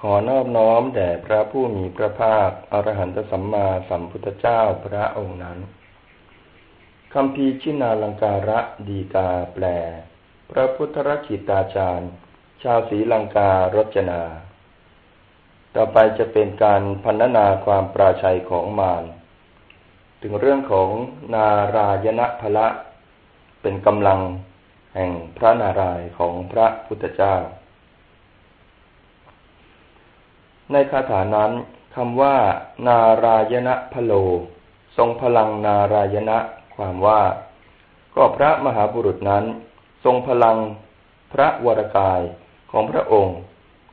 ขอนอบน้อมแด่พระผู้มีพระภาคอรหันตสัมมาสัมพุทธเจ้าพระองค์นั้นคำพีชินาลังการะดีกาแปล พระพุทธรคิตาจารย์ ชาวศรีลังการจนา ต่อไปจะเป็นการพันนาความปราชัยของมารถึงเรื่องของนารายณพละ เป็นกำลังแห่งพระนารายของพระพุทธเจ้า ในคาถานั้นคำว่า นารายณพโล ทรงพลังนารายณะ ความว่า ก็พระมหาบุรุษนั้น ทรงพลังพระวรกายของพระองค์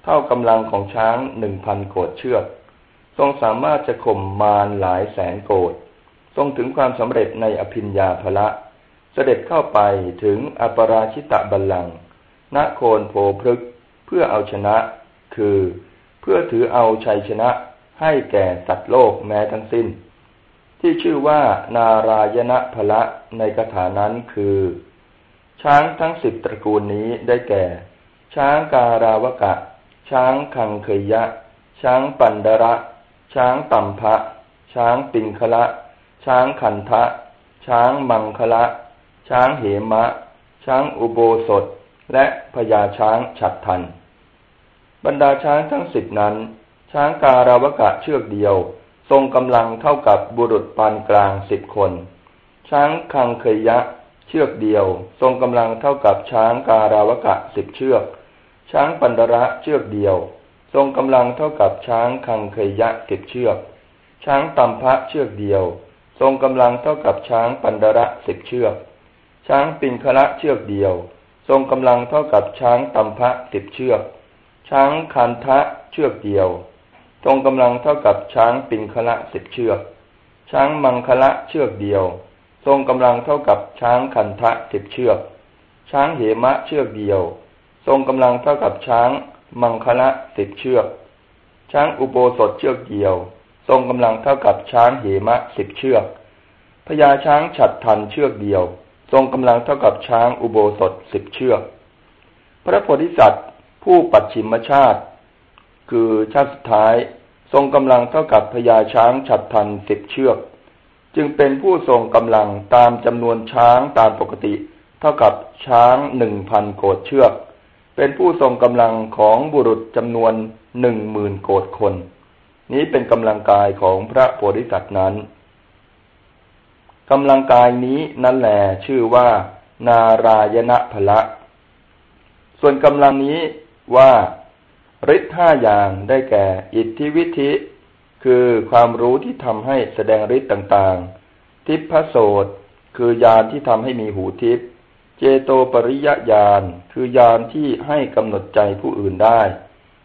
เท่ากำลังของช้างหนึ่งพันโกดเชือก ทรงสามารถจะข่มมารหลายแสนโกดทรงถึงความสำเร็จในอภิญญาภละ เสด็จเข้าไปถึงอปราชิตะบัลลังณโคนโพพฤกเพื่อเอาชนะ คือ เพื่อถือเอาชัยชนะให้แก่สัตว์โลกแม้ทั้งสิ้น ที่ชื่อว่านารายณพละในคาถานั้นคือ ช้างทั้งสิบตระกูลนี้ได้แก่ ช้างการาวกะ ช้างคังเคยยะช้างปันดระ ช้างตัมพะช้างปิงคละ ช้างขันทะ ช้างมังคละ ช้างเหมะ ช้างอุโบสถ และพญาช้างฉัดทัน บรรดาช้างทั้งสิบนั้น ช้างการาวกะเชือกเดียว ทรงกำลังเท่ากับบุรุษปานกลางสิบคน ช้างคังเคยยะ เชือกเดียว ทรงกำลังเท่ากับช้างการาวกะสิบเชือก ช้างปันดระเชือกเดียว ทรงกำลังเท่ากับช้างคังเคยยะสิบเชือก ช้างตัมพะเชือกเดียว ทรงกำลังเท่ากับช้างปันดระสิบเชือก ช้างปิงคละเชือกเดียว ทรงกำลังเท่ากับช้างตัมพะสิบเชือก ช้างคันทะเชือกเดียวทรงกำลังเท่ากับช้างปิงคละสิบเชือก ช้างมังคละเชือกเดียว ทรงกำลังเท่ากับช้างคันทะสิบเชือก ช้างเหมะเชือกเดียว ทรงกำลังเท่ากับช้างมังคละสิบเชือก ช้างอุโบสถเชือกเดียว ทรงกำลังเท่ากับช้างเหมะสิบเชือกพญาช้างฉัดทันเชือกเดียว ทรงกำลังเท่ากับช้างอุโบสถสิบเชือก พระโพธิสัตว์ ผู้ปัดชิมชาติ คือชาติสุดท้าย ทรงกำลังเท่ากับพญาช้างฉัดทันสิบเชือก จึงเป็นผู้ทรงกำลังตามจำนวนช้างตามปกติ เท่ากับช้างหนึ่งพันโกดเชือก เป็นผู้ทรงกำลังของบุรุษจำนวนหนึ่งหมื่นโกดคน นี้เป็นกำลังกายของพระโพธิสัตว์นั้นกำลังกายนี้นั่นแหละชื่อว่า นารายณพละ ส่วนกำลังนี้ ว่าฤทธิ์ห้าอย่างได้แก่ อิทธิวิธิ คือความรู้ที่ทำให้แสดงฤทธิ์ต่างๆ ทิพพโสตคือยานที่ทำให้มีหูทิพเจโตปริยญาณคือยานที่ให้กำหนดใจผู้อื่นได้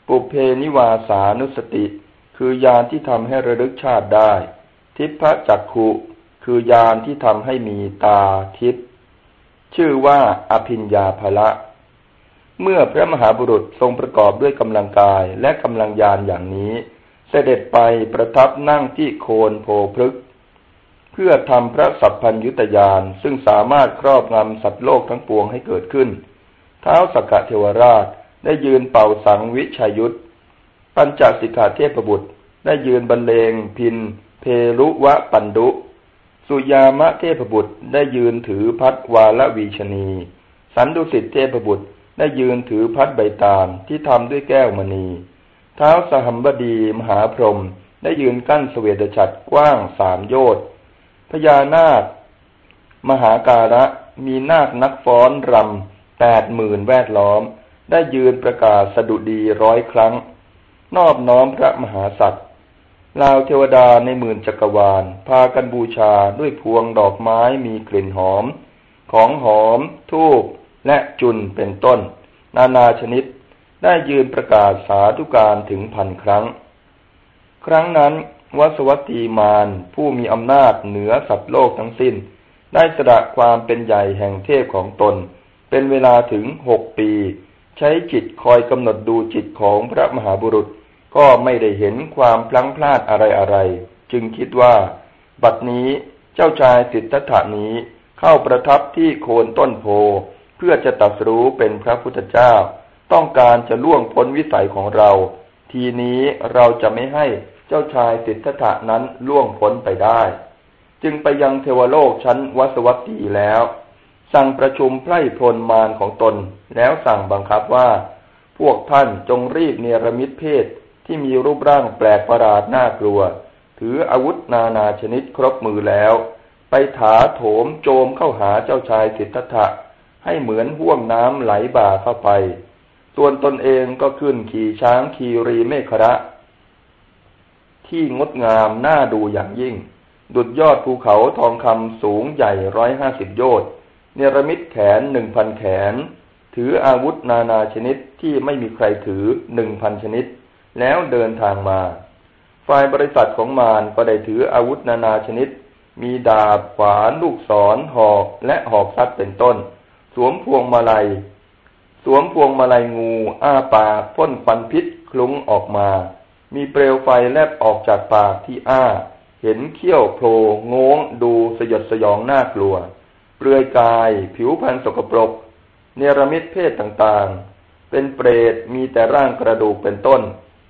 ปุเพนิวาสานุสติ คือยานที่ทำให้ระลึกชาติได้ ทิพพจักขุคือยานที่ทำให้มีตาทิพชื่อว่าอภิญญาภละ เมื่อพระมหาบุรุษทรงประกอบด้วยกำลังกายและกำลังยานอย่างนี้ เสด็จไปประทับนั่งที่โคนโพพฤกเพื่อทำพระสัพพัญยุตยานซึ่งสามารถครอบงำสัตว์โลกทั้งปวงให้เกิดขึ้น เท้าสกกะเทวราชได้ยืนเป่าสังวิชยยุทธปัญจสิกขาเทพบุตร ได้ยืนบรรเลงพิน เพรุวะปันดุ สุยามะเทพบุตรได้ยืนถือพัดวาลวีชนี สันดุสิตเทพบุตร ได้ยืนถือพัดใบตาลที่ทำด้วยแก้วมณี เท้าสหัมบดีมหาพรหมได้ยืนกั้นสเสวตฉัตรกว้างสามโยชน์พญานาค มหาการะมีนาคนักฟ้อนรำแปดหมื่นแวดล้อม ได้ยืนประกาศสดุดีร้อยครั้ง นอบน้อมพระมหาสัตว์ลาวเทวดาในหมื่นจักรวาล พากันบูชาด้วยพวงดอกไม้มีกลิ่นหอม ของหอม ทูบ และจุนเป็นต้น นานาชนิดได้ยืนประกาศสาธุการถึงพันครั้ง ครั้งนั้นวสวัตตีมานผู้มีอำนาจเหนือสัตว์โลกทั้งสิ้น ได้สละความเป็นใหญ่แห่งเทพของตน เป็นเวลาถึงหกปี ใช้จิตคอยกำหนดดูจิตของพระมหาบุรุษ ก็ไม่ได้เห็นความพลั้งพลาดอะไรอะไรจึงคิดว่า บัดนี้เจ้าชายสิทธัตถานี้เข้าประทับที่โคนต้นโพ เพื่อจะตัดรู้เป็นพระพุทธเจ้า ต้องการจะล่วงพ้นวิสัยของเรา ทีนี้เราจะไม่ให้เจ้าชายสิทธัตถะนั้นล่วงพ้นไปได้ จึงไปยังเทวโลกชั้นวัสวัตตีแล้ว สั่งประชุมไพร่พลมารของตน แล้วสั่งบังคับว่า พวกท่านจงรีบเนรมิตเพศที่มีรูปร่างแปลกประหลาดน่ากลัว ถืออาวุธนานาชนิดครบมือแล้ว ไปถาโถมโจมเข้าหาเจ้าชายสิทธัตถะ ให้เหมือนห่วงน้ำไหลบ่าเข้าไปส่วนตนเองก็ขึ้นขี่ช้างคีรีเมฆระ ที่งดงามน่าดูอย่างยิ่ง ดุดยอดภูเขาทองคำสูงใหญ่ร้อยห้าสิบโยชน์เนรมิตแขนหนึ่งพันแขน ถืออาวุธนานาชนิดที่ไม่มีใครถือหนึ่งพันชนิด แล้วเดินทางมา ฝ่ายบริษัทของมารก็ได้ถืออาวุธนานาชนิด มีดาบขวานลูกศรหอกและหอกซัดเป็นต้น วมพวงมาลัย สวมพวงมาลัยงู อ้าปากพ่นควันพิษคลุ้งออกมา มีเปลวไฟแลบออกจากปากที่อ้า เห็นเขี้ยวโผล่งงดูสยดสยองน่ากลัว เปลือยกาย ผิวพรรณสกปรก เนรมิตเพศต่างๆ เป็นเปรตมีแต่ร่างกระดูกเป็นต้น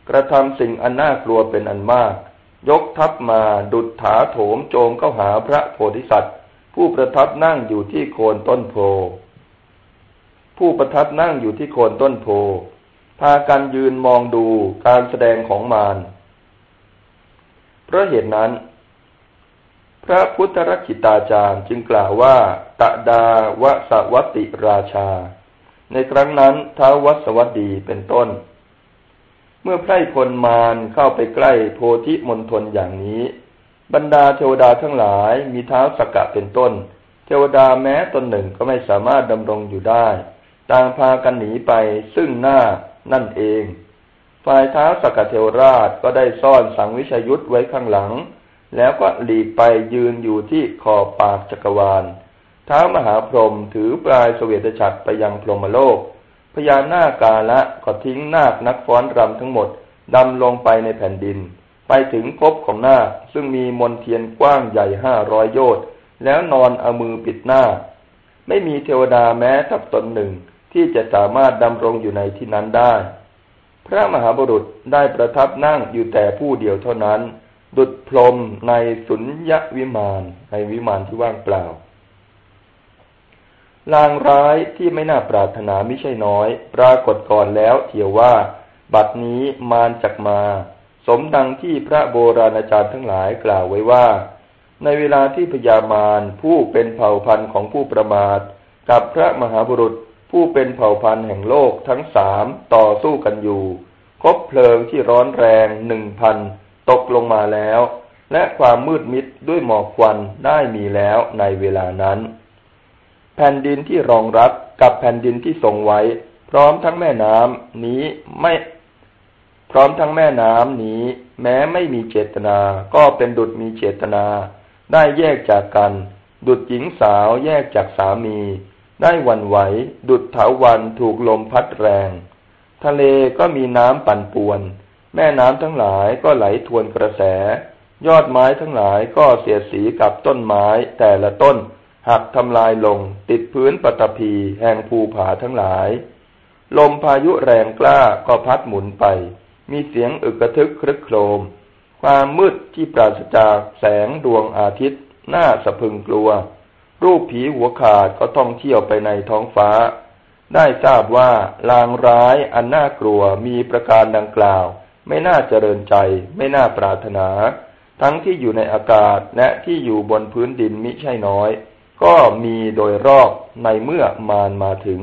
กระทำสิ่งอันน่ากลัวเป็นอันมาก ยกทัพมาดุดถาโถมโจมเข้าหาพระโพธิสัตว์ ผู้ประทับนั่งอยู่ที่โคนต้นโพ ผู้ประทับนั่งอยู่ที่โคนต้นโพพากันยืนมองดูการแสดงของมารเพราะเหตุนั้น พระพุทธรักิตาจารย์จึงกล่าวว่า ตะดาวสวัติราชา ในครั้งนั้นท้าวัสวัสดีเป็นต้น เมื่อไพร่พลมารเข้าไปใกล้โพธิมณฑลอย่างนี้ บรรดาเทวดาทั้งหลายมีเท้าสกกะเป็นต้น เทวดาแม้ตนหนึ่งก็ไม่สามารถดำรงอยู่ได้ ต่างพากันหนีไปซึ่งหน้านั่นเอง ฝ่ายเท้าสกเทวราชก็ได้ซ่อนสังวิชยุทธไว้ข้างหลัง แล้วก็หลีกไปยืนอยู่ที่ขอบปากจักรวาลท้ามหาพรหมถือปลายสเวตฉัตรไปยังพรหมโลก พญานาคกาละก็ทิ้งนาคนักฟ้อนรำทั้งหมดดำลงไปในแผ่นดิน ไปถึงภพของนาคซึ่งมีมนเทียนกว้างใหญ่ห้าร้อยโยชน์แล้วนอนเอามือปิดหน้า ไม่มีเทวดาแม้ทับตนหนึ่ง ที่จะสามารถดำรงอยู่ในที่นั้นได้ พระมหาบุรุษได้ประทับนั่งอยู่แต่ผู้เดียวเท่านั้น ดุดพรมในสุญญวิมานในวิมานที่ว่างเปล่า ลางร้ายที่ไม่น่าปรารถนาไม่ใช่น้อย ปรากฏก่อนแล้วเทียวว่า บัดนี้มารจักมา สมดังที่พระโบราณอาจารย์ทั้งหลายกล่าวไว้ว่า ในเวลาที่พญามารผู้เป็นเผ่าพันธุ์ของผู้ประมาทกับพระมหาบุรุษ ผู้เป็นเผ่าพันธุ์แห่งโลกทั้งสามต่อสู้กันอยู่ คบเพลิงที่ร้อนแรงหนึ่งพันตกลงมาแล้ว และความมืดมิดด้วยหมอกควันได้มีแล้วในเวลานั้น แผ่นดินที่รองรับกับแผ่นดินที่ทรงไว้ พร้อมทั้งแม่น้ำนี้ไม่ พร้อมทั้งแม่น้ำนี้ แม้ไม่มีเจตนา ก็เป็นดุจมีเจตนา ได้แยกจากกัน ดุจหญิงสาวแยกจากสามี ได้วันไหว ดุดเถาวันถูกลมพัดแรง ทะเลก็มีน้ำปั่นป่วน แม่น้ำทั้งหลายก็ไหลทวนกระแส ยอดไม้ทั้งหลายก็เสียสีกับต้นไม้แต่ละต้น หักทำลายลง ติดพื้นปฐพีแห่งภูผาทั้งหลาย ลมพายุแรงกล้าก็พัดหมุนไป มีเสียงอึกระทึกครึกโครม ความมืดที่ปราศจากแสงดวงอาทิตย์ น่าสะพึงกลัว รูปผีหัวขาดก็ท่องเที่ยวไปในท้องฟ้า ได้ทราบว่าลางร้ายอันน่ากลัวมีประการดังกล่าว ไม่น่าเจริญใจ ไม่น่าปรารถนา ทั้งที่อยู่ในอากาศและที่อยู่บนพื้นดินมิใช่น้อย ก็มีโดยรอบในเมื่อมารมาถึง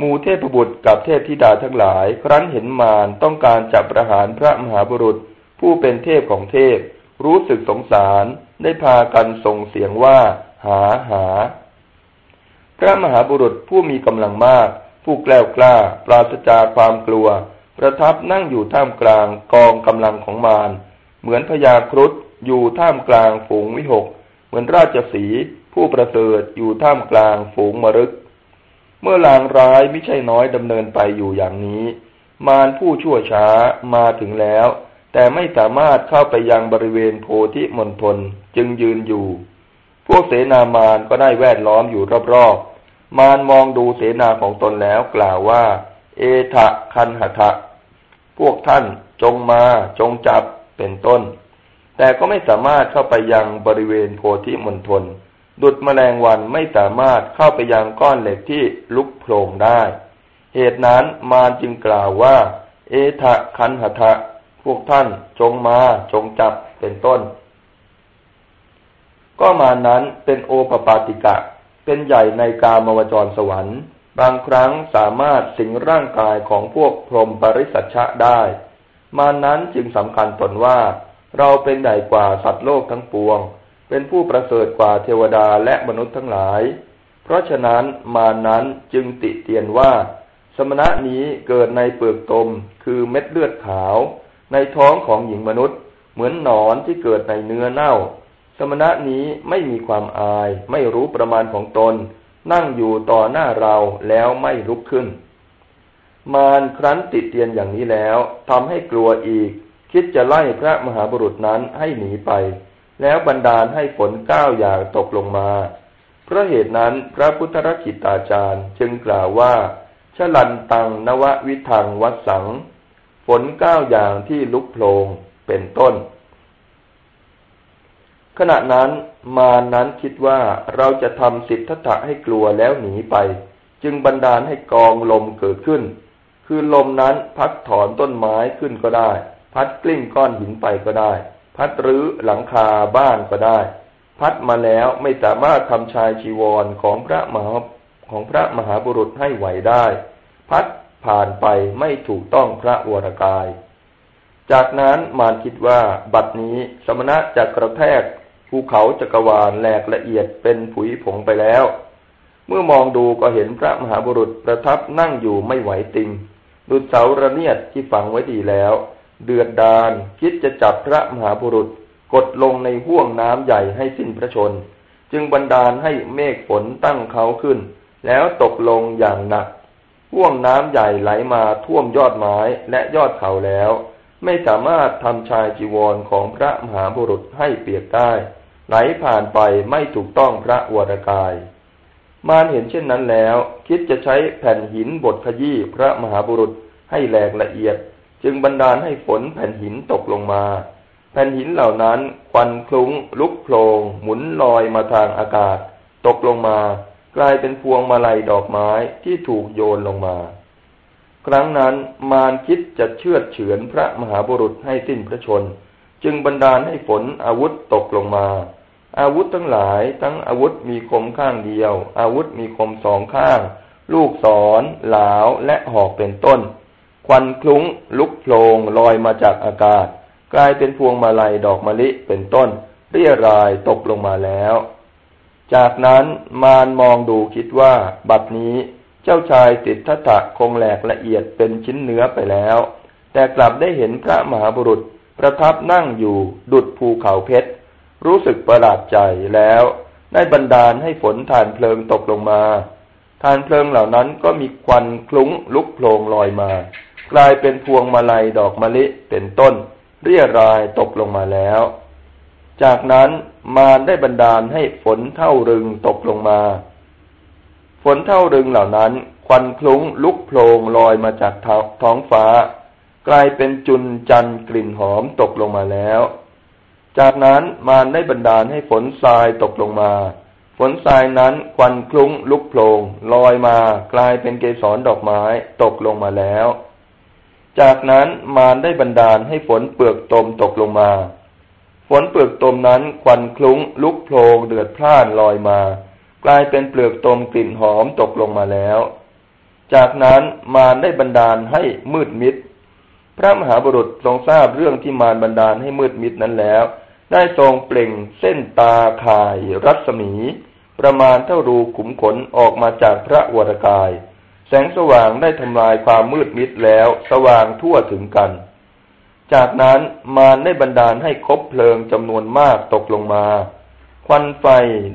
มูเทพบุตรกับเทพธิดาทั้งหลาย ครั้นเห็นมารต้องการจับประหารพระมหาบุรุษ ผู้เป็นเทพของเทพ รู้สึกสงสารได้พากันส่งเสียงว่า หาหา พระมหาบุรุษผู้มีกำลังมาก ผู้แกล้วกล้า ปราศจากความกลัว ประทับนั่งอยู่ท่ามกลางกองกำลังของมารเหมือนพญาครุฑอยู่ท่ามกลางฝูงวิหก เหมือนราชสีผู้ประเสริฐอยู่ท่ามกลางฝูงมรึก เมื่อลางร้ายไม่ใช่น้อยดำเนินไปอยู่อย่างนี้ มารผู้ชั่วช้ามาถึงแล้ว แต่ไม่สามารถเข้าไปยังบริเวณโพธิมณฑลจึงยืนอยู่ พวกเสนามารก็ได้แวดล้อมอยู่รอบๆ มารมองดูเสนาของตนแล้วกล่าวว่า เอทะคันหทะ พวกท่านจงมาจงจับเป็นต้น แต่ก็ไม่สามารถเข้าไปยังบริเวณโพธิมณฑลดุดแมลงวันไม่สามารถเข้าไปยังก้อนเหล็กที่ลุกโผล่ได้ เหตุนั้นมารจึงกล่าวว่า เอทะคันหทะ พวกท่านจงมาจงจับเป็นต้น ก็มานั้นเป็นโอปปาติกะ เป็นใหญ่ในกามวจรสวรรค์ บางครั้งสามารถสิงร่างกายของพวกพรหมปริสัชชะได้ มานั้นจึงสำคัญตนว่า เราเป็นใหญ่กว่าสัตว์โลกทั้งปวง เป็นผู้ประเสริฐกว่าเทวดาและมนุษย์ทั้งหลาย เพราะฉะนั้นมานั้นจึงติเตียนว่า สมณะนี้เกิดในเปลือกตมคือเม็ดเลือดขาว ในท้องของหญิงมนุษย์ เหมือนหนอนที่เกิดในเนื้อเน่า สมณะนี้ไม่มีความอาย ไม่รู้ประมาณของตน นั่งอยู่ต่อหน้าเราแล้วไม่ลุกขึ้น มารครั้นติดเตียนอย่างนี้แล้วทำให้กลัวอีก คิดจะไล่พระมหาบุรุษนั้นให้หนีไป แล้วบันดาลให้ฝนก้าวอย่างตกลงมาเพราะเหตุนั้นพระพุทธรักิตาจารย์จึงกล่าวว่าชลันตังนววิทังวัสัง ฝนก้าวอย่างที่ลุกโผลงเป็นต้น ขณะนั้นมานั้นคิดว่าเราจะทำสิทธัตถะให้กลัวแล้วหนีไป จึงบันดาลให้กองลมเกิดขึ้น คือลมนั้นพัดถอนต้นไม้ขึ้นก็ได้ พัดกลิ้งก้อนหินไปก็ได้ พัดรื้อหลังคาบ้านก็ได้ พัดมาแล้วไม่สามารถทำชายชีวรของพระมหาของพระมหาบุรุษให้ไหวได้ พัดผ่านไปไม่ถูกต้องพระวรกาย จากนั้นมารคิดว่าบัดนี้สมณะจะกระแทก ภูเขาจักรวาลแหลกละเอียดเป็นผุยผงไปแล้ว เมื่อมองดูก็เห็นพระมหาบุรุษประทับนั่งอยู่ไม่ไหวติงดุจเสาระเนียดที่ฝังไว้ดีแล้ว เดือดดานคิดจะจับพระมหาบุรุษกดลงในห่วงน้ำใหญ่ให้สิ้นพระชน จึงบันดาลให้เมฆฝนตั้งเขาขึ้น แล้วตกลงอย่างหนักห่วงน้ำใหญ่ไหลมาท่วมยอดไม้และยอดเขาแล้ว ไม่สามารถทำชายจีวรของพระมหาบุรุษให้เปียกได้ ไหลผ่านไปไม่ถูกต้องพระวรกาย มารเห็นเช่นนั้นแล้ว คิดจะใช้แผ่นหินบดขยี้พระมหาบุรุษให้แหลกละเอียด จึงบันดาลให้ฝนแผ่นหินตกลงมา แผ่นหินเหล่านั้นควันคลุ้ง ลุกโผลงหมุนลอยมาทางอากาศ ตกลงมา กลายเป็นพวงมาลัยดอกไม้ที่ถูกโยนลงมา ครั้งนั้นมารคิดจะเชือดเฉือนพระมหาบุรุษให้สิ้นพระชน จึงบันดาลให้ฝนอาวุธตกลงมา อาวุธทั้งหลายทั้งอาวุธมีคมข้างเดียว อาวุธมีคมสองข้าง ลูกศรหลาวและหอกเป็นต้น ควันคลุ้งลุกโผลงลอยมาจากอากาศ กลายเป็นพวงมาลัยดอกมะลิเป็นต้น เรียรายตกลงมาแล้ว จากนั้นมารมองดูคิดว่า บัดนี้เจ้าชายติดทัตะคงแหลกละเอียดเป็นชิ้นเนื้อไปแล้ว แต่กลับได้เห็นพระมหาบุรุษ ประทับนั่งอยู่ดุดภูเขาเพชร รู้สึกประหลาดใจแล้วได้บันดาลให้ฝนฐานเพลิงตกลงมาฐานเพลิงเหล่านั้นก็มีควันคลุ้งลุกโผลงลอยมา กลายเป็นพวงมาลัยดอกมะลิเป็นต้น เรียรายตกลงมาแล้ว จากนั้นมารได้บันดาลให้ฝนเท่ารึงตกลงมา ฝนเท่ารึงเหล่านั้น ควันคลุ้งลุกโผลงลอยมาจากท้องฟ้า กลายเป็นจุนจันกลิ่นหอมตกลงมาแล้ว จากนั้นมารได้บันดาลให้ฝนทรายตกลงมา ฝนทรายนั้นควันคลุ้งลุกโผลงลอยมากลายเป็นเกสรดอกไม้ตกลงมาแล้ว จากนั้นมารได้บันดาลให้ฝนเปลือกตมตกลงมา ฝนเปลือกตมนั้นควันคลุ้งลุกโพลงเดือดพล่านลอยมา กลายเป็นเปลือกตมกลิ่นหอมตกลงมาแล้ว จากนั้นมารได้บันดาลให้มืดมิด พระมหาบุรุษทรงทราบเรื่องที่มารบันดาลให้มืดมิดนั้นแล้ว ได้ทรงเปล่งเส้นตาข่ายรัศมี ประมาณเท่ารูขุมขนออกมาจากพระวรกาย แสงสว่างได้ทำลายความมืดมิดแล้วสว่างทั่วถึงกัน จากนั้นมารได้บันดาลให้คบเพลิงจำนวนมากตกลงมา ควันไฟ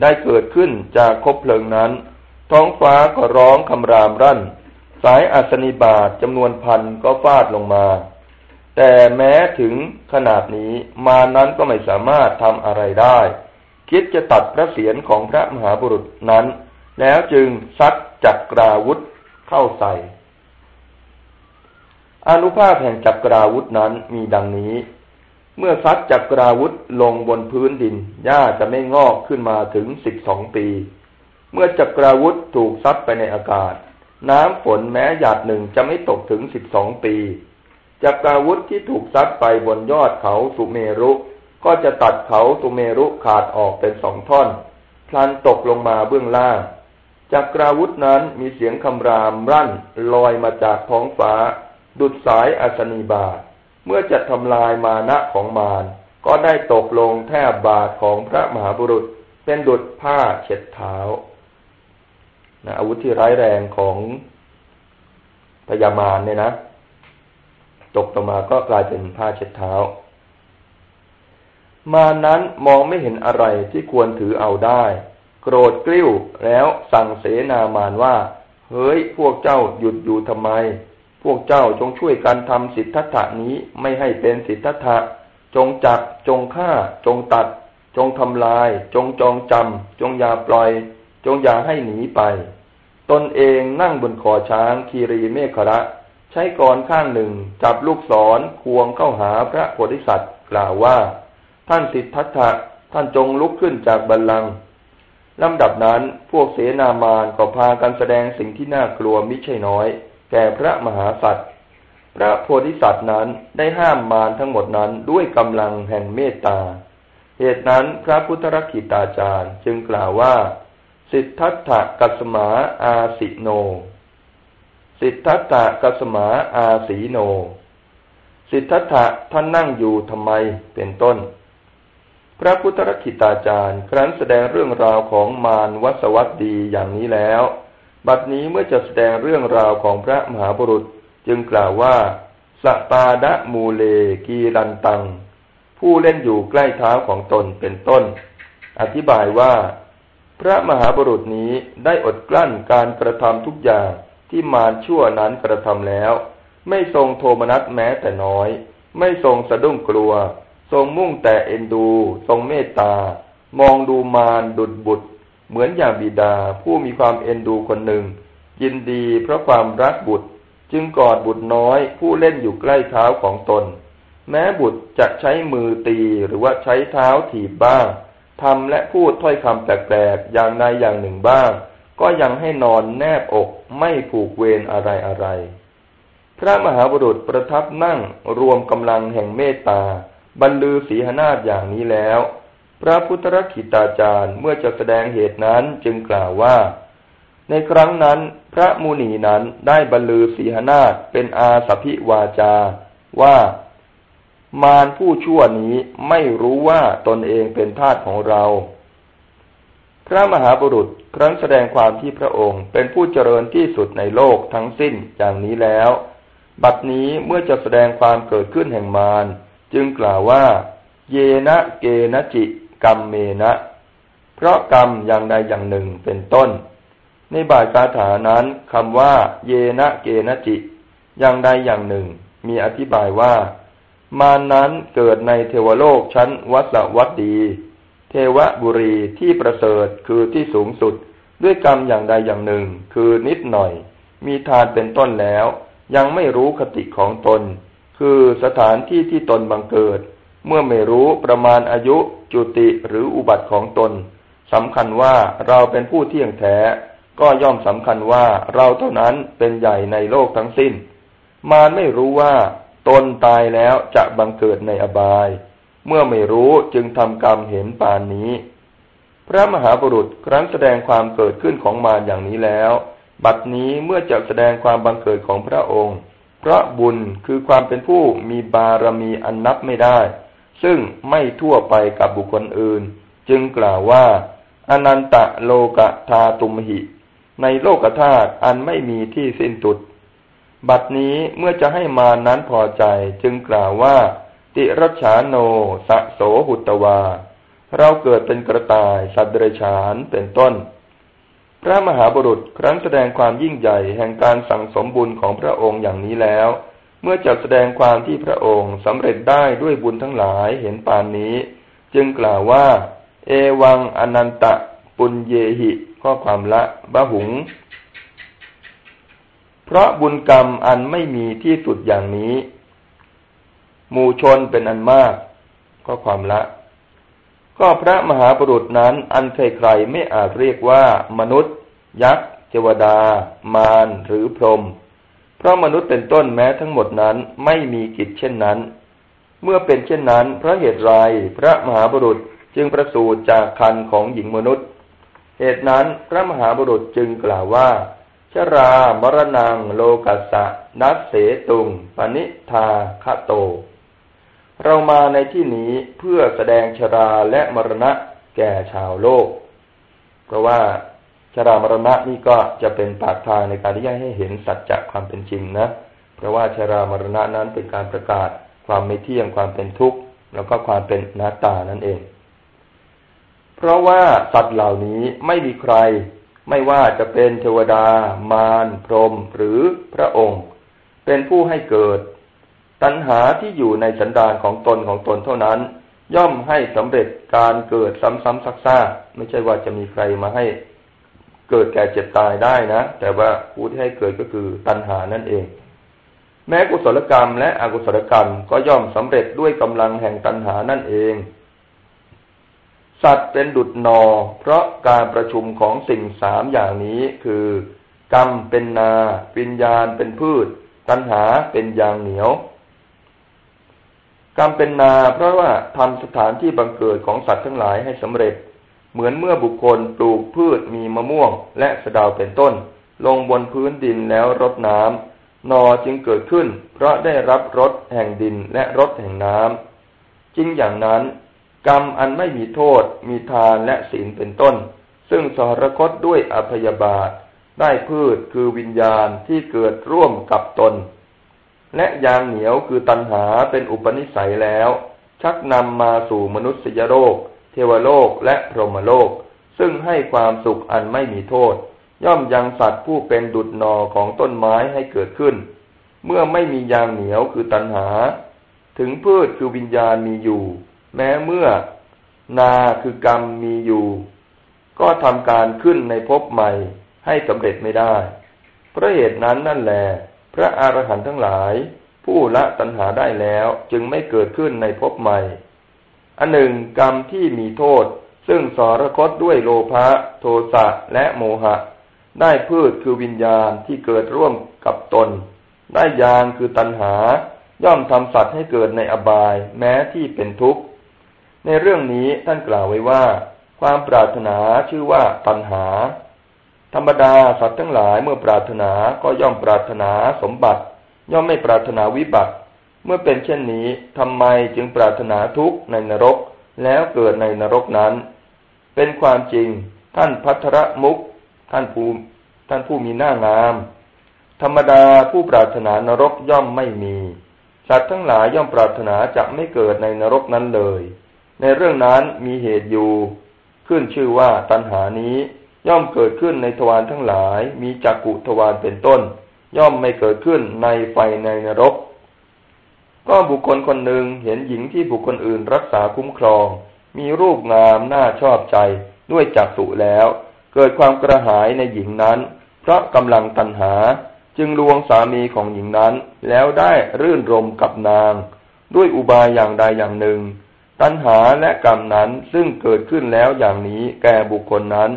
ได้เกิดขึ้นจากคบเพลิงนั้น ท้องฟ้าก็ร้องคำรามรั่น สายอัศนิบาตจำนวนพันก็ฟาดลงมา แต่แม้ถึงขนาดนี้มานั้นก็ไม่สามารถทำอะไรได้ คิดจะตัดพระเศียรของพระมหาบุรุษนั้น แล้วจึงซัดจักราวุธเข้าใส่ อนุภาพแห่งจักราวุธนั้นมีดังนี้ เมื่อซัดจักราวุธลงบนพื้นดินหญ้าจะไม่งอกขึ้นมาถึงสิบสองปี เมื่อจักราวุธถูกซัดไปในอากาศ น้ำฝนแม้หยาดหนึ่งจะไม่ตกถึงสิบสองปีจักราวุธที่ถูกซัดไปบนยอดเขาสุเมรุ ก็จะตัดเขาสุเมรุขาดออกเป็นสองท่อน พลันตกลงมาเบื้องล่างจักราวุธนั้นมีเสียงคำรามรั่นลอยมาจากท้องฟ้า ดุดสายอัศนีบาทเมื่อจะทำลายมานะของมารก็ได้ตกลงแทบบาทของพระมหาบุรุษเป็นดุดผ้าเช็ดเท้า นะอาวุธที่ร้ายแรงของพญามารเนี่ยนะ ตกลงมาก็กลายเป็นผ้าเช็ดเท้า มานั้นมองไม่เห็นอะไรที่ควรถือเอาได้ โกรธกริ้วแล้วสั่งเสนามานว่า เฮ้ย พวกเจ้าหยุดอยู่ทำไม พวกเจ้าจงช่วยกันทำสิทธัตถะนี้ไม่ให้เป็นสิทธัตถะจงจับจงฆ่า จงตัด จงทำลาย จงจองจำจงอย่าปล่อย จงอย่าให้หนีไป ตนเองนั่งบนคอช้างคีรีเมฆระ ใช้กรข้างหนึ่งจับลูกศรควงเข้าหาพระโพธิสัตว์กล่าวว่า ท่านสิทธัตถะท่านจงลุกขึ้นจากบัลลังก์ลำดับนั้นพวกเสนามานก็พากันแสดงสิ่งที่น่ากลัวมิใช่น้อย แก่พระมหาสัตว์พระโพธิสัตว์นั้นได้ห้ามมารทั้งหมดนั้นด้วยกำลังแห่งเมตตา เหตุนั้นพระพุทธรักขิตาจารย์จึงกล่าวว่า สิทธัตถะกัสมาอาสิโน สิทธัตถะกัสมาอาสีโน สิทธัตถะท่านนั่งอยู่ทำไมเป็นต้น พระพุทธรักิตาจารย์ ครั้นแสดงเรื่องราวของมารวัสวัตดีอย่างนี้แล้ว บัดนี้เมื่อจะแสดงเรื่องราวของพระมหาบุรุษจึงกล่าวว่าสปาดะมูเลกีรันตัง ผู้เล่นอยู่ใกล้เท้าของตนเป็นต้น อธิบายว่า พระมหาบุรุษนี้ได้อดกลั้นการกระทำทุกอย่างที่มารชั่วนั้นกระทำแล้ว ไม่ทรงโทมนัสแม้แต่น้อย ไม่ทรงสะดุ้งกลัว ทรงมุ่งแต่เอ็นดู ทรงเมตตา มองดูมารดุดบุตร เหมือนอย่างบิดาผู้มีความเอ็นดูคนหนึ่ง ยินดีเพราะความรักบุตร จึงกอดบุตรน้อย ผู้เล่นอยู่ใกล้เท้าของตน แม้บุตรจะใช้มือตีหรือว่าใช้เท้าถีบบ้าง ทำและพูดถ้อยคำแปลกๆ อย่างใดอย่างหนึ่งบ้าง ก็ยังให้นอนแนบอกไม่ผูกเวรอะไรอะไร พระมหาบุรุษประทับนั่งรวมกำลังแห่งเมตตา บรรลือสีหนาฏอย่างนี้แล้ว พระพุทธรักิตาจารย์เมื่อจะแสดงเหตุนั้นจึงกล่าวว่า ในครั้งนั้นพระมุนีนั้นได้บรรลือสีหนาฏเป็นอาสพิวาจาว่า มารผู้ชั่วนี้ไม่รู้ว่าตนเองเป็นทาสของเรา พระมหาบุรุษครั้นแสดงความที่พระองค์เป็นผู้เจริญที่สุดในโลกทั้งสิ้นอย่างนี้แล้ว บัดนี้เมื่อจะแสดงความเกิดขึ้นแห่งมารจึงกล่าวว่า เยนะเกณจิกรรมเมนะ เพราะกรรมอย่างใดอย่างหนึ่งเป็นต้น ในบาทคาถานั้นคำว่า เยนะเกณจิ อย่างใดอย่างหนึ่ง มีอธิบายว่า มานั้นเกิดในเทวโลกชั้นวัสวัตดี เทวบุรีที่ประเสริฐคือที่สูงสุด ด้วยกรรมอย่างใดอย่างหนึ่ง คือนิดหน่อย มีทานเป็นต้นแล้ว ยังไม่รู้คติของตน คือสถานที่ที่ตนบังเกิด เมื่อไม่รู้ประมาณอายุจุติหรืออุบัติของตนสำคัญว่าเราเป็นผู้เที่ยงแท้ ก็ย่อมสำคัญว่าเราเท่านั้นเป็นใหญ่ในโลกทั้งสิ้น มารไม่รู้ว่า ตนตายแล้วจะบังเกิดในอบาย เมื่อไม่รู้จึงทำกรรมเห็นปานนี้ พระมหาบุรุษครั้นแสดงความเกิดขึ้นของมารอย่างนี้แล้ว บัดนี้เมื่อจะแสดงความบังเกิดของพระองค์ เพราะบุญคือความเป็นผู้มีบารมีอันนับไม่ได้ ซึ่งไม่ทั่วไปกับบุคคลอื่น จึงกล่าวว่า อนันตะโลกธาตุมหิ ในโลกธาตุอันไม่มีที่สิ้นสุด บัดนี้เมื่อจะให้มานั้นพอใจจึงกล่าวว่า ติรชาโนสะโสหุตวา เราเกิดเป็นกระต่ายสัตว์เดรัจฉานเป็นต้น พระมหาบุรุษครั้นแสดงความยิ่งใหญ่แห่งการสั่งสมบุญของพระองค์อย่างนี้แล้ว เมื่อจะแสดงความที่พระองค์สำเร็จได้ด้วยบุญทั้งหลายเห็นปานนี้ จึงกล่าวว่า เอวังอนันตะปุญเยหิ ข้อความละบะหุง เพราะบุญกรรมอันไม่มีที่สุดอย่างนี้ หมู่ชนเป็นอันมาก ก็ความละ ก็พระมหาบุรุษนั้นอันใครๆไม่อาจเรียกว่ามนุษย์ ยักษ์เทวดา มารหรือพรหมเพราะมนุษย์เป็นต้นแม้ทั้งหมดนั้นไม่มีกิจเช่นนั้น เมื่อเป็นเช่นนั้นเพราะเหตุไรพระมหาบุรุษจึงประสูติจากคันของหญิงมนุษย์ เหตุนั้นพระมหาบุรุษจึงกล่าวว่า ชรามรณงโลกัสสะนัสเสตุงปณิธาคโต เรามาในที่นี้เพื่อแสดงชราและมรณะแก่ชาวโลก เพราะว่าชรามรณะนี่ก็จะเป็นปากทางในการที่จะให้เห็นสัจจะความเป็นจริงนะ เพราะว่าชรามรณะนั้นเป็นการประกาศความไม่เที่ยงความเป็นทุกข์ แล้วก็ความเป็นนาตานั่นเอง เพราะว่าสัตว์เหล่านี้ไม่มีใคร ไม่ว่าจะเป็นเทวดา มารพรหมหรือพระองค์ เป็นผู้ให้เกิด ตัณหาที่อยู่ในสันดานของตนของตนเท่านั้น ย่อมให้สำเร็จการเกิดซ้ำๆซักๆไม่ใช่ว่าจะมีใครมาให้เกิดแก่เจ็บตายได้นะ แต่ว่าผู้ที่ให้เกิดก็คือตัณหานั่นเอง แม้กุศลกรรมและอกุศลกรรมก็ย่อมสำเร็จด้วยกำลังแห่งตัณหานั่นเอง สัตว์เป็นดุจนอ เพราะการประชุมของสิ่งสามอย่างนี้คือ กรรมเป็นนาวิญญาณเป็นพืช ตัณหาเป็นยางเหนียว กรรมเป็นนาเพราะว่าทำสถานที่บังเกิดของสัตว์ทั้งหลายให้สำเร็จ เหมือนเมื่อบุคคลปลูกพืชมีมะม่วง และสะดาวเป็นต้น ลงบนพื้นดินแล้วรดน้ำนอจึงเกิดขึ้น เพราะได้รับรสแห่งดินและรสแห่งน้ำจริงอย่างนั้น กรรมอันไม่มีโทษ มีทานและศีลเป็นต้น ซึ่งสหรคตด้วยอภยบาท ได้พืชคือวิญญาณที่เกิดร่วมกับตน และยางเหนียวคือตัณหาเป็นอุปนิสัยแล้ว ชักนำมาสู่มนุษยโลก เทวโลกและพรหมโลก ซึ่งให้ความสุขอันไม่มีโทษ ย่อมยังสัตว์ผู้เป็นดุจนอของต้นไม้ให้เกิดขึ้น เมื่อไม่มียางเหนียวคือตัณหา ถึงพืชคือวิญญาณมีอยู่ แม้เมื่อนาคือกรรมมีอยู่ ก็ทำการขึ้นในภพใหม่ให้สำเร็จไม่ได้ เพราะเหตุนั้นนั่นแหละพระอรหันต์ทั้งหลาย ผู้ละตัณหาได้แล้วจึงไม่เกิดขึ้นในภพใหม่ อันหนึ่งกรรมที่มีโทษ ซึ่งสรคตด้วยโลภะโทสะและโมหะ ได้พืชคือวิญญาณที่เกิดร่วมกับตน ได้ยางคือตัณหา ย่อมทำสัตว์ให้เกิดในอบาย แม้ที่เป็นทุกข์ ในเรื่องนี้ท่านกล่าวไว้ว่า ความปรารถนาชื่อว่าตัณหา ธรรมดาสัตว์ทั้งหลายเมื่อปรารถนาก็ย่อมปรารถนาสมบัติ ย่อมไม่ปรารถนาวิบัติ เมื่อเป็นเช่นนี้ทำไมจึงปรารถนาทุกข์ในนรก แล้วเกิดในนรกนั้น เป็นความจริง ท่านพัทรมุกท่านผู้ท่านผู้มีหน้างาม ธรรมดาผู้ปรารถนานรกย่อมไม่มี สัตว์ทั้งหลายย่อมปรารถนาจะไม่เกิดในนรกนั้นเลย ในเรื่องนั้นมีเหตุอยู่ ขึ้นชื่อว่าตัณหานี้ย่อมเกิดขึ้นในทวารทั้งหลาย มีจักกุทวารเป็นต้น ย่อมไม่เกิดขึ้นในไฟในนรก ก็บุคคลคนหนึ่งเห็นหญิงที่บุคคลอื่นรักษาคุ้มครอง มีรูปงามน่าชอบใจด้วยจักสุแล้ว เกิดความกระหายในหญิงนั้น เพราะกำลังตัณหาจึงลวงสามีของหญิงนั้น แล้วได้รื่นรมกับนาง ด้วยอุบายอย่างใดอย่างหนึ่ง ตัณหาและกรรมนั้นซึ่งเกิดขึ้นแล้วอย่างนี้แก่บุคคลนั้น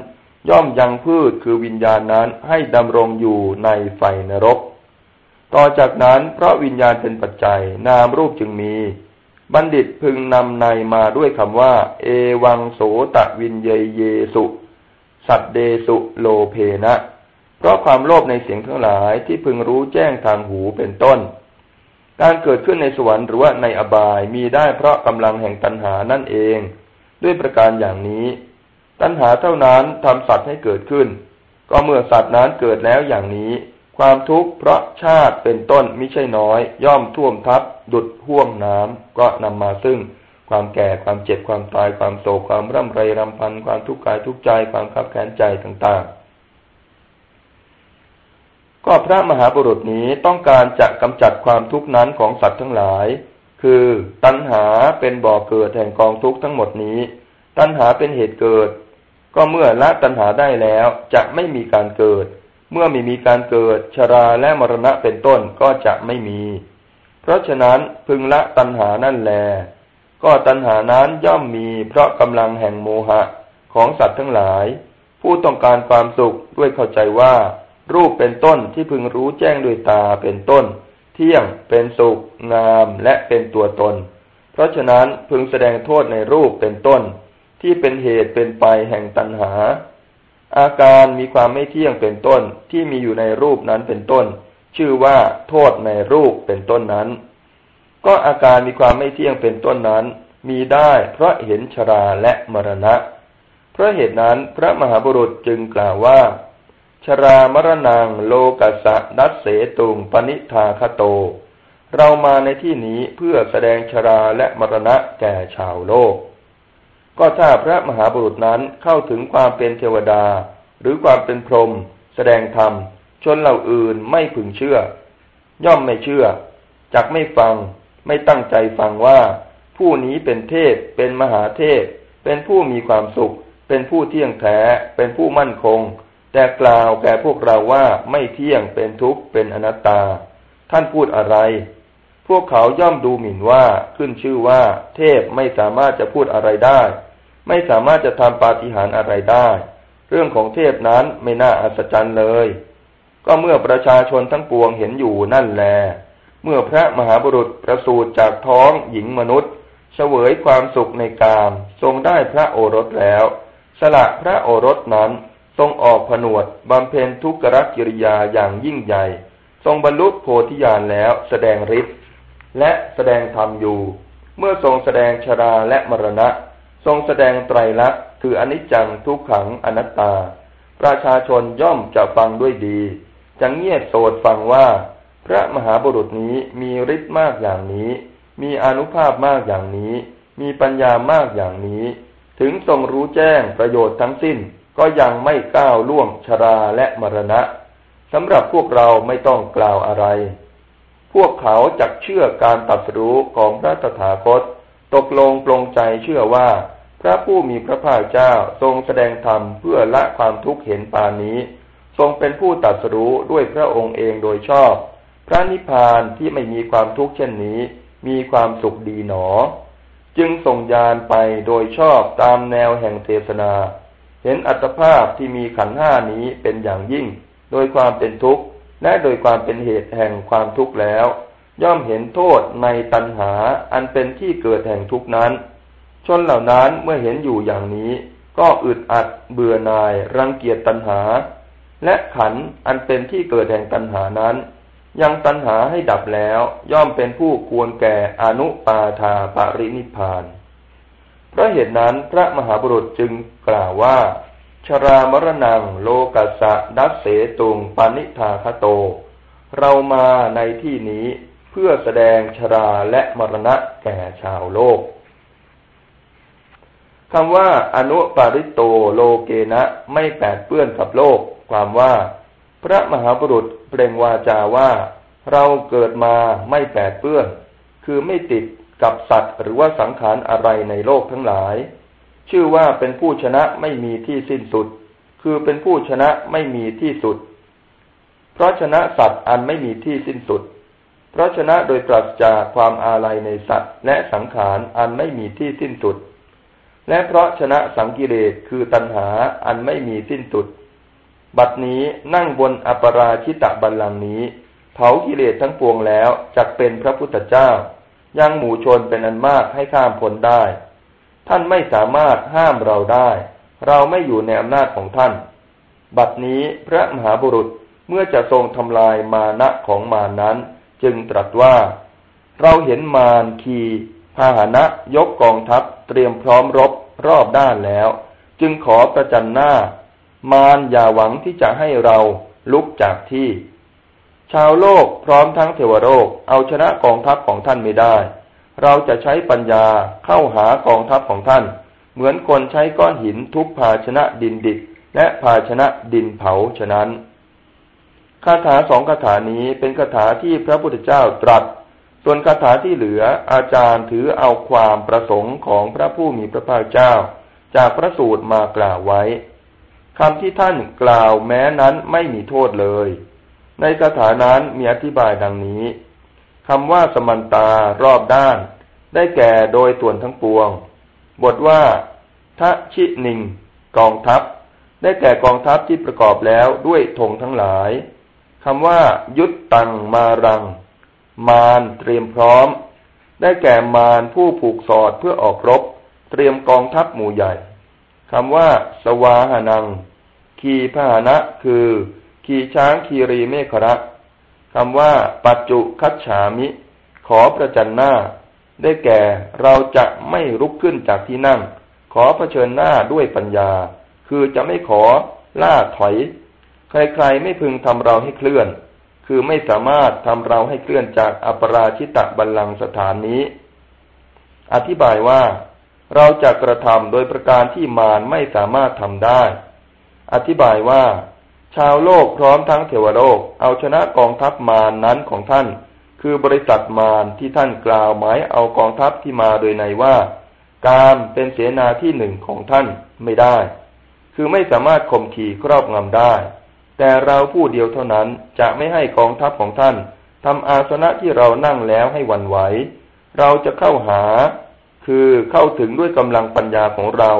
ย่อมยังพืชคือวิญญาณนั้นให้ดำรงอยู่ในไฟนรก ต่อจากนั้นเพราะวิญญาณเป็นปัจจัยนามรูปจึงมี บัณฑิตพึงนำในมาด้วยคำว่า เอวังโสตะวินเยเยสุ สัตเดสุโลเพนะ เพราะความโลภในเสียงทั้งหลายที่พึงรู้แจ้งทางหูเป็นต้น การเกิดขึ้นในสวรรค์หรือว่าในอบายมีได้เพราะกำลังแห่งตัณหานั่นเอง ด้วยประการอย่างนี้ ตัณหาเท่านั้นทำสัตว์ให้เกิดขึ้น ก็เมื่อสัตว์นั้นเกิดแล้วอย่างนี้ ความทุกข์เพราะชาติเป็นต้นมิใช่น้อย ย่อมท่วมทับดุดห่วงน้ำก็นำมาซึ่งความแก่ความเจ็บความตายความโศกความร่ำไรรำพัน ความทุกข์กายทุกข์ใจความขับแค้นใจต่างๆ ก็พระมหาบุรุษนี้ต้องการจะกำจัดความทุกข์นั้นของสัตว์ทั้งหลาย คือตัณหาเป็นบ่อเกิดแห่งกองทุกข์ทั้งหมดนี้ ตัณหาเป็นเหตุเกิด ก็เมื่อละตัณหาได้แล้วจะไม่มีการเกิด เมื่อไม่มีการเกิด ชราและมรณะเป็นต้นก็จะไม่มี เพราะฉะนั้นพึงละตัณหานั่นแล ก็ตัณหานั้นย่อมมีเพราะกำลังแห่งโมหะของสัตว์ทั้งหลาย ผู้ต้องการความสุขด้วยเข้าใจว่า รูปเป็นต้นที่พึงรู้แจ้งด้วยตาเป็นต้น เที่ยงเป็นสุขงามและเป็นตัวตน เพราะฉะนั้นพึงแสดงโทษในรูปเป็นต้น ที่เป็นเหตุเป็นไปแห่งตัณหา อาการมีความไม่เที่ยงเป็นต้นที่มีอยู่ในรูปนั้นเป็นต้น ชื่อว่าโทษในรูปเป็นต้นนั้น ก็อาการมีความไม่เที่ยงเป็นต้นนั้น มีได้เพราะเห็นชราและมรณะ เพราะเหตุนั้นพระมหาบุรุษจึงกล่าวว่า ชรามรณงโลกัสะดัสเสตุงปนิธาคโต เรามาในที่นี้เพื่อแสดงชราและมรณะแก่ชาวโลก ก็ถ้าพระมหาบุรุษนั้นเข้าถึงความเป็นเทวดา หรือความเป็นพรหมแสดงธรรม ชนเหล่าอื่นไม่พึงเชื่อ ย่อมไม่เชื่อ จักไม่ฟัง ไม่ตั้งใจฟังว่า ผู้นี้เป็นเทพ เป็นมหาเทพ เป็นผู้มีความสุข เป็นผู้เที่ยงแท้ เป็นผู้มั่นคง แต่กล่าวแก่พวกเราว่าไม่เที่ยงเป็นทุกข์เป็นอนัตตา ท่านพูดอะไร พวกเขาย่อมดูหมิ่นว่าขึ้นชื่อว่า เทพไม่สามารถจะพูดอะไรได้ ไม่สามารถจะทำปาฏิหาริย์อะไรได้ เรื่องของเทพนั้นไม่น่าอัศจรรย์เลย ก็เมื่อประชาชนทั้งปวงเห็นอยู่นั่นแล เมื่อพระมหาบุรุษประสูติจากท้องหญิงมนุษย์เสวยความสุขในกามทรงได้พระโอรสแล้ว สละพระโอรสนั้น ทรงออกผนวดบำเพ็ญทุกขกิริยาอย่างยิ่งใหญ่ ทรงบรรลุโพธิญาณแล้วแสดงฤทธิ์และแสดงธรรมอยู่ เมื่อทรงแสดงชราและมรณะ ทรงแสดงไตรลักษณ์คืออนิจจังทุกขังอนัตตา ประชาชนย่อมจะฟังด้วยดีจะเงียบโสดฟังว่า พระมหาบุรุษนี้มีฤทธิ์มากอย่างนี้ มีอนุภาพมากอย่างนี้ มีปัญญามากอย่างนี้ ถึงทรงรู้แจ้งประโยชน์ทั้งสิ้น ก็ยังไม่ก้าวล่วงชราและมรณะสำหรับพวกเราไม่ต้องกล่าวอะไร พวกเขาจักเชื่อการตัดสู้ของพระตถาคต ตกลงปลงใจเชื่อว่า พระผู้มีพระภาคเจ้าทรงแสดงธรรมเพื่อละความทุกข์เห็นปานนี้ ทรงเป็นผู้ตัดสู้ด้วยพระองค์เองโดยชอบ พระนิพพานที่ไม่มีความทุกข์เช่นนี้ มีความสุขดีหนอ จึงส่งยานไปโดยชอบตามแนวแห่งเทศนา เห็นอัตภาพที่มีขันห้านี้เป็นอย่างยิ่ง โดยความเป็นทุกข์และโดยความเป็นเหตุแห่งความทุกข์แล้ว ย่อมเห็นโทษในตัณหาอันเป็นที่เกิดแห่งทุกนั้น ชนเหล่านั้นเมื่อเห็นอยู่อย่างนี้ ก็อึดอัดเบื่อหน่าย รังเกียจตัณหา และขันอันเป็นที่เกิดแห่งตัณหานั้น ยังตัณหาให้ดับแล้ว ย่อมเป็นผู้ควรแก่อนุปาทาปรินิพาน เพราะเหตุนั้นพระมหาบุรุษจึงกล่าวว่า ชรามรณงโลกัสสะดัสเสตุงปานิธาคโต เรามาในที่นี้เพื่อแสดงชราและมรณะแก่ชาวโลกคำว่าอนุปาริโตโลเกนะไม่แปดเปื้อนกับโลก ความว่า พระมหาบุรุษเปล่งวาจาว่า เราเกิดมาไม่แปดเปื้อน คือไม่ติด กับสัตว์หรือว่าสังขารอะไรในโลกทั้งหลาย ชื่อว่าเป็นผู้ชนะไม่มีที่สิ้นสุด คือเป็นผู้ชนะไม่มีที่สุด เพราะชนะสัตว์อันไม่มีที่สิ้นสุด เพราะชนะโดยปราศจากความอาลัยในสัตว์ และสังขารอันไม่มีที่สิ้นสุด และเพราะชนะสังกิเลสคือตัณหาอันไม่มีสิ้นสุด บัดนี้นั่งบนอปราชิตะบัลลังนี้เผากิเลสทั้งปวงแล้วจักเป็นพระพุทธเจ้า ยังหมู่ชนเป็นอันมากให้ข้ามพ้นได้ ท่านไม่สามารถห้ามเราได้ เราไม่อยู่ในอำนาจของท่าน บัดนี้พระมหาบุรุษเมื่อจะทรงทำลายมานะของมานั้น จึงตรัสว่า เราเห็นมารคีพาหนะยกกองทัพเตรียมพร้อมรบรอบด้านแล้ว จึงขอประจันหน้า มารอย่าหวังที่จะให้เราลุกจากที่ ชาวโลกพร้อมทั้งเทวโลกเอาชนะกองทัพของท่านไม่ได้ เราจะใช้ปัญญาเข้าหากองทัพของท่าน เหมือนคนใช้ก้อนหินทุบภาชนะดินดิบและภาชนะดินเผาฉะนั้นคาถาสองคาถานี้เป็นคาถาที่พระพุทธเจ้าตรัส ส่วนคาถาที่เหลืออาจารย์ถือเอาความประสงค์ของพระผู้มีพระภาคเจ้า จากพระสูตรมากล่าวไว้คำที่ท่านกล่าวแม้นั้นไม่มีโทษเลย ในคาถานั้นมีอธิบายดังนี้คำว่าสมันตารอบด้าน ได้แก่โดยส่วนทั้งปวง บทว่าทะชินิง กองทัพ ได้แก่กองทัพที่ประกอบแล้วด้วยธงทั้งหลายคำว่า ยุตตังมารัง มารเตรียมพร้อม ได้แก่มารผู้ผูกสอดเพื่อออกรบ เตรียมกองทัพหมู่ใหญ่คำว่า สวาหานังขีพาหนะคือ ขี่ช้างคีรีเมฆรักคำว่า ปัจจุคัจฉามิ ขอประจันหน้า ได้แก่เราจะไม่ลุกขึ้นจากที่นั่ง ขอเผชิญหน้าด้วยปัญญา คือจะไม่ขอล่าถอย ใครๆไม่พึงทำเราให้เคลื่อน คือไม่สามารถทำเราให้เคลื่อนจากอปราชิตะบัลลังสถานนี้ อธิบายว่า เราจะกระทำโดยประการที่มารไม่สามารถทำได้ อธิบายว่า ชาวโลกพร้อมทั้งเทวโลก เอาชนะกองทัพมารนั้นของท่าน คือบริษัทมารที่ท่านกล่าวหมายเอากองทัพที่มาโดยในว่า การเป็นเสนาที่หนึ่งของท่านไม่ได้ คือไม่สามารถข่มขี่ครอบงำได้ แต่เราผู้เดียวเท่านั้นจะไม่ให้กองทัพของท่านทำอาสนะที่เรานั่งแล้วให้วันไหว เราจะเข้าหา คือเข้าถึงด้วยกำลังปัญญาของเรา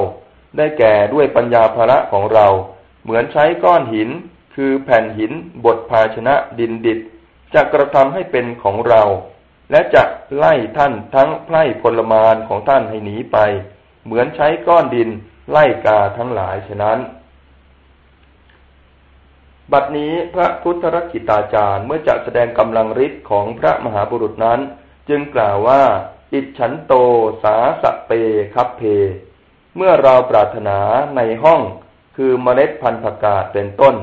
ได้แก่ด้วยปัญญาภระของเรา เหมือนใช้ก้อนหิน คือแผ่นหินบทภาชนะดินดิบจะกระทำให้เป็นของเรา และจะไล่ท่านทั้งไพร่พลมานของท่านให้หนีไป เหมือนใช้ก้อนดินไล่กาทั้งหลายฉะนั้น บัดนี้พระพุทธรักิตาจารย์เมื่อจะแสดงกำลังฤทธิ์ของพระมหาบุรุษนั้น จึงกล่าวว่า อิฉันโตสาสเปคับเพ เมื่อเราปรารถนาในห้อง คือเมล็ดพันธุ์ผักกาดเป็นต้น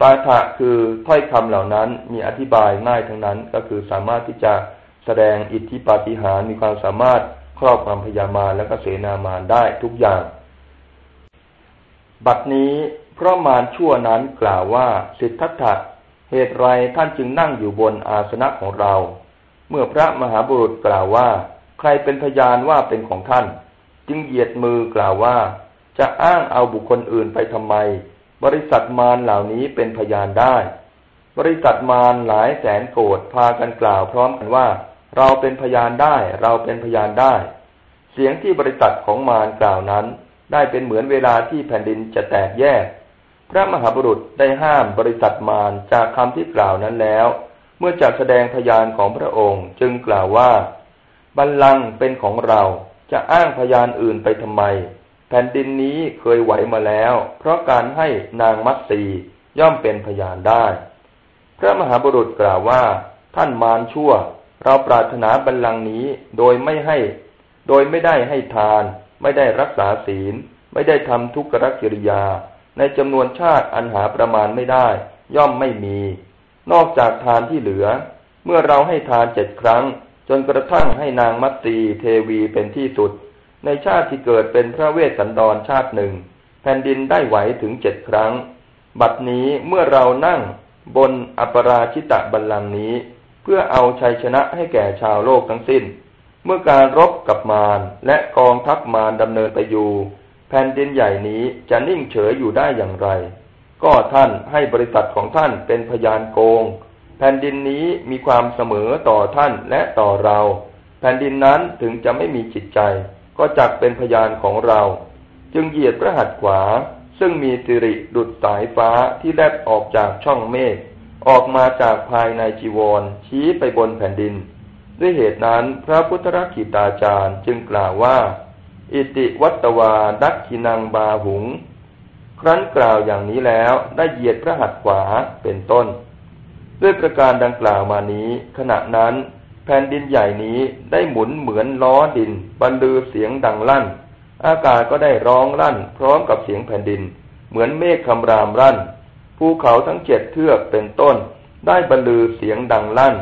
ปาฐะคือถ้อยคำเหล่านั้นมีอธิบายง่ายทั้งนั้น ก็คือสามารถที่จะแสดงอิทธิปาฏิหาริย์มีความสามารถครอบความพยามารและก็เสนามารได้ทุกอย่าง บัดนี้เพราะมารชั่วนั้นกล่าวว่าสิทธัตถะเหตุไรท่านจึงนั่งอยู่บนอาสนะของเรา เมื่อพระมหาบุรุษกล่าวว่า ใครเป็นพยานว่าเป็นของท่าน จึงเหยียดมือกล่าวว่า จะอ้างเอาบุคคลอื่นไปทำไม บริษัทมารเหล่านี้เป็นพยานได้ บริษัทมารหลายแสนโกรธพากันกล่าวพร้อมกันว่า เราเป็นพยานได้ เราเป็นพยานได้ เสียงที่บริษัทของมารกล่าวนั้น ได้เป็นเหมือนเวลาที่แผ่นดินจะแตกแยก พระมหาบุรุษได้ห้ามบริษัทมารจากคำที่กล่าวนั้นแล้ว เมื่อจะแสดงพยานของพระองค์จึงกล่าวว่า บัลลังก์เป็นของเราจะอ้างพยานอื่นไปทำไม แผ่นดินนี้เคยไหวมาแล้ว เพราะการให้นางมัตสีย่อมเป็นพยานได้ พระมหาบุรุษกล่าวว่า ท่านมารชั่ว เราปรารถนาบัลลังก์นี้โดยไม่ให้ โดยไม่ได้ให้ทาน ไม่ได้รักษาศีล ไม่ได้ทำทุกขกิริยา ในจำนวนชาติอันหาประมาณไม่ได้ ย่อมไม่มี นอกจากทานที่เหลือ เมื่อเราให้ทานเจ็ดครั้ง จนกระทั่งให้นางมัตสีเทวีเป็นที่สุด ในชาติที่เกิดเป็นพระเวสสันดรชาติหนึ่ง แผ่นดินได้ไหวถึงเจ็ดครั้ง บัดนี้เมื่อเรานั่งบนอปราชิตะบัลลังก์นี้ เพื่อเอาชัยชนะให้แก่ชาวโลกทั้งสิ้น เมื่อการรบกับมารและกองทัพมารดำเนินไปอยู่แผ่นดินใหญ่นี้จะนิ่งเฉยอยู่ได้อย่างไร ก็ท่านให้บริษัทของท่านเป็นพยานโกง แผ่นดินนี้มีความเสมอต่อท่านและต่อเรา แผ่นดินนั้นถึงจะไม่มีจิตใจ ก็จักเป็นพยานของเรา จึงเหยียดพระหัตถ์ขวา ซึ่งมีสิริดุดสายฟ้าที่แลบออกจากช่องเมฆออกมาจากภายในจีวร ชี้ไปบนแผ่นดิน ด้วยเหตุนั้นพระพุทธรักขิตาจารย์จึงกล่าวว่า อิติวัตวาดักขินังบาหุง ครั้นกล่าวอย่างนี้แล้วได้เหยียดพระหัตถ์ขวาเป็นต้น ด้วยประการดังกล่าวมานี้ ขณะนั้น แผ่นดินใหญ่นี้ได้หมุนเหมือนล้อดิน บรรลือเสียงดังลั่น อากาศก็ได้ร้องลั่น พร้อมกับเสียงแผ่นดิน เหมือนเมฆคำรามลั่น ภูเขาทั้งเจ็ดเทือกเป็นต้น ได้บรรลือเสียงดังลั่น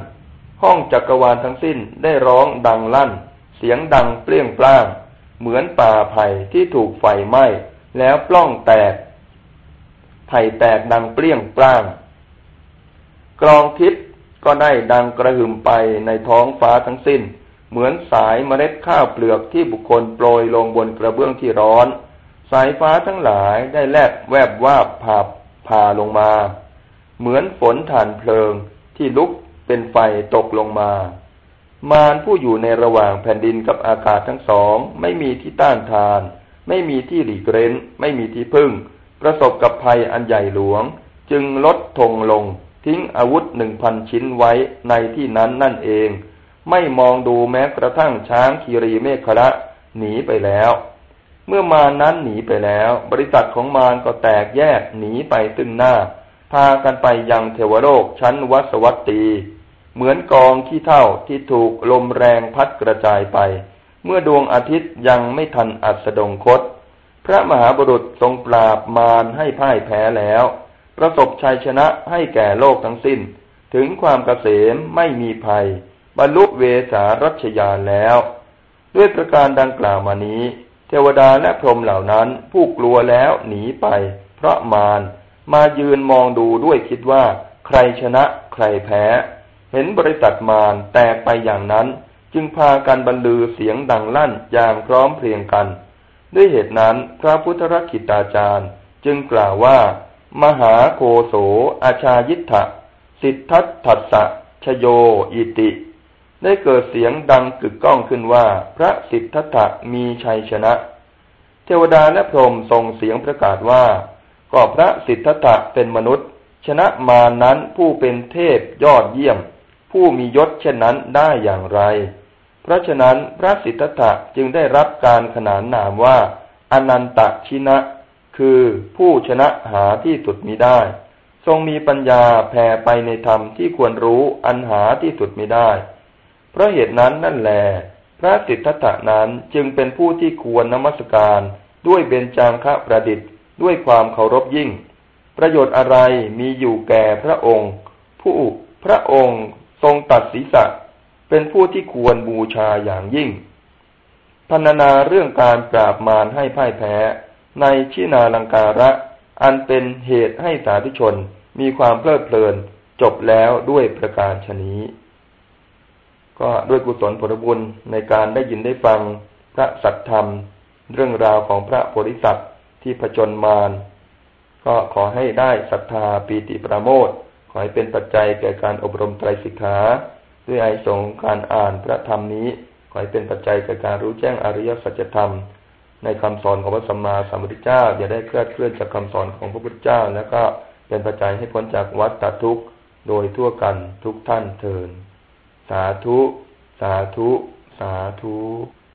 ห้องจักรวาลทั้งสิ้นได้ร้องดังลั่น เสียงดังเปลี่ยงปล้าง เหมือนป่าไผ่ที่ถูกไฟไหม้แล้วปล้องแตกไผ่แตกดังเปลี่ยงปล้างกรองทิพย์ ก็ได้ดังกระหึ่มไปในท้องฟ้าทั้งสิ้น เหมือนสายเมล็ดข้าวเปลือกที่บุคคลโปรยลงบนกระเบื้องที่ร้อน สายฟ้าทั้งหลายได้แลบแวบว่าผ่าผ่าลงมา เหมือนฝนถ่านเพลิงที่ลุกเป็นไฟตกลงมา มารผู้อยู่ในระหว่างแผ่นดินกับอากาศทั้งสอง ไม่มีที่ต้านทาน ไม่มีที่หลีกเร้น ไม่มีที่พึ่ง ประสบกับภัยอันใหญ่หลวง จึงลดทงลง ทิ้งอาวุธหนึ่งพันชิ้นไว้ในที่นั้นนั่นเอง ไม่มองดูแม้กระทั่งช้างคีรีเมฆละหนีไปแล้ว เมื่อมานั้นหนีไปแล้ว บริษัทของมารก็แตกแยกหนีไปตึงหน้า พากันไปยังเทวโลกชั้นวัสวัตตี เหมือนกองขี้เท่าที่ถูกลมแรงพัดกระจายไป เมื่อดวงอาทิตย์ยังไม่ทันอัสดงคต พระมหาบุรุษทรงปราบมารให้พ่ายแพ้แล้ว ประสบชัยชนะให้แก่โลกทั้งสิ้น ถึงความเกษมไม่มีภัย บรรลุเวสารัชยานแล้ว ด้วยประการดังกล่าวมานี้ เทวดาและพรหมเหล่านั้น ผู้กลัวแล้วหนีไป เพราะมารมายืนมองดูด้วยคิดว่า ใครชนะใครแพ้ เห็นบริษัทมารแตกไปอย่างนั้น จึงพากันบรรลือเสียงดังลั่นอย่างพร้อมเพรียงกัน ด้วยเหตุนั้นพระพุทธรักิตาจารย์ จึงกล่าวว่า มหาโคโสอาชายิทธะสิทธัตถัสสะชโยอิติ ได้เกิดเสียงดังกึกก้องขึ้นว่า พระสิทธัตถะมีชัยชนะ เทวดาและพรหมส่งเสียงประกาศว่า ก็พระสิทธัตถะเป็นมนุษย์ ชนะมานั้นผู้เป็นเทพยอดเยี่ยม ผู้มียศเช่นนั้นได้อย่างไร เพราะฉะนั้นพระสิทธัตถะจึงได้รับการขนานนามว่า อนันตชินะ คือผู้ชนะหาที่สุดมิได้ ทรงมีปัญญาแผ่ไปในธรรมที่ควรรู้อันหาที่สุดมิได้ เพราะเหตุนั้นนั่นแหลพระสิทธัตถะนั้นจึงเป็นผู้ที่ควรนมัสการด้วยเบญจางคะประดิษฐ์ด้วยความเคารพยิ่ง ประโยชน์อะไรมีอยู่แก่พระองค์ ผู้พระองค์ทรงตัดศีรษะ เป็นผู้ที่ควรบูชาอย่างยิ่งพันนาเรื่องการปราบมารให้พ่ายแพ้ ในชินาลังการะ อันเป็นเหตุให้สาธุชนมีความเพลิดเพลินจบแล้วด้วยประการชนี้ ก็ด้วยกุศลผลบุญในการได้ยินได้ฟังพระสัทธรรม เรื่องราวของพระโพธิสัตว์ที่ผจญมารก็ขอให้ได้ศรัทธาปีติประโมทขอให้เป็นปัจจัยแก่การอบรมไตรสิกขาด้วยไอสงการอ่านพระธรรมนี้ ขอให้เป็นปัจจัยแก่การรู้แจ้งอริยสัจธรรม ในคำสอนของพระสัมมาสัมพุทธเจ้า อย่าได้เคลื่อนเคลื่อนจากคำสอนของพระพุทธเจ้า แล้วก็เป็นปัจจัยให้พ้นจากวัฏฏทุกข์โดยทั่วกันทุกท่านเทินสาธุ สาธุ สาธุ